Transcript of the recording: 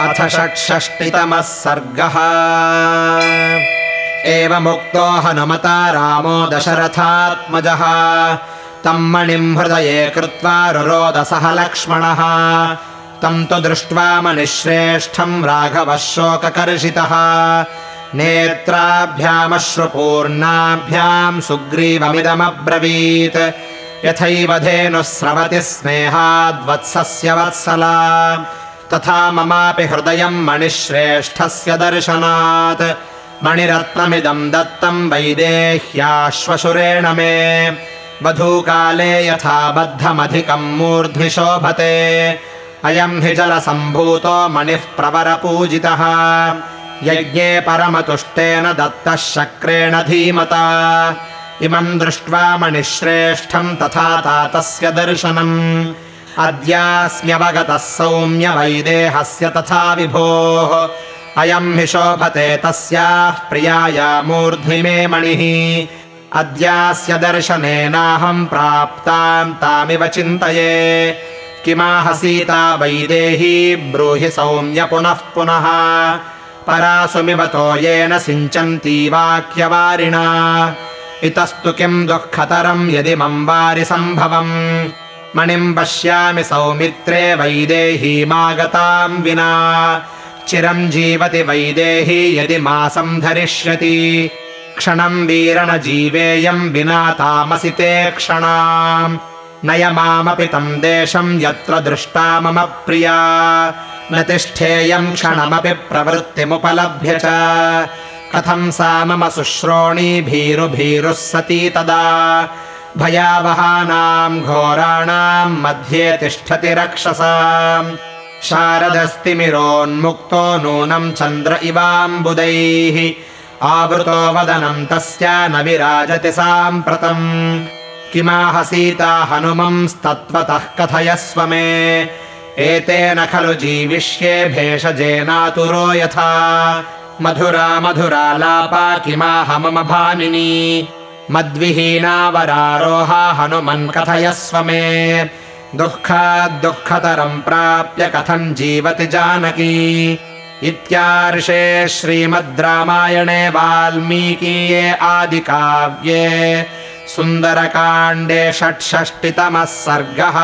अथ षट्षष्टितमः सर्गः। एवमुक्तो हनुमता रामो दशरथात्मजः। तम् मणिम् हृदये कृत्वा रुरोदसः लक्ष्मणः। तम् तु दृष्ट्वा मणिश्रेष्ठम् राघवः शोककर्षितः। नेत्राभ्यामश्रुपूर्णाभ्याम् सुग्रीवमिदमब्रवीत्। यथैव धेनुः स्रवति स्नेहाद्वत्सस्य वत्सला तथा ममापि हृदयम् मणिश्रेष्ठस्य दर्शनात्। मणिरत्नमिदम् दत्तम् वैदेह्याश्वशुरेण मे। वधूकाले यथा बद्धमधिकम् मूर्ध्नि शोभते। अयम् हि जलसम्भूतो मणिः प्रवरपूजितः। यज्ञे परमतुष्टेन दत्तः शक्रेण धीमता। इमम् दृष्ट्वा मणिश्रेष्ठम् तथा तातस्य दर्शनम् अद्यास्म्यवगतः सौम्य वैदेहस्य तथा विभोः। अयम् हि शोभते तस्याः प्रियाया मूर्ध्नि मे मणिः। अद्यास्य दर्शनेनाहम् प्राप्ताम् तामिव चिन्तये। किमाह सीता वैदेही ब्रूहि सौम्य पुनः पुनः। परासुमिवतो येन सिञ्चन्ती वाक्यवारिणा। इतस्तु किम् दुःखतरम् यदि मम् वारि सम्भवम् मणिम् पश्यामि सौमित्रे वैदेहीमागताम् विना। चिरम् जीवति वैदेही यदि मासम् धरिष्यति। क्षणम् वीरण जीवेयम् विना तामसि ते क्षणाम्। नय मामपि तम् देशम् यत्र दृष्टा मम प्रिया। न तिष्ठेयम् क्षणमपि प्रवृत्तिमुपलभ्य च। कथम् सा मम शुश्रोणी भीरुभीरुः सती तदा भयावहानाम् घोराणाम् मध्ये तिष्ठति रक्षसाम्। शारदस्तिमिरोन्मुक्तो नूनम् चन्द्र इवाम्बुदैः। आवृतो वदनम् तस्य न विराजति साम्प्रतम् किमाह सीता हनुमंस्तत्त्वतः कथयस्व मे। एतेन खलु जीविष्ये भेषजेनातुरो यथा। मधुरा मधुरालापा किमाह मम भामिनी मद्विहीना वरारोहा हनुमन् कथयस्व मे। दुःखाद्दुःखतरम् प्राप्य कथम् जीवति जानकी। इत्यार्षे श्रीमद् रामायणे वाल्मीकीये आदिकाव्ये सुन्दरकाण्डे षट्षष्टितमः सर्गः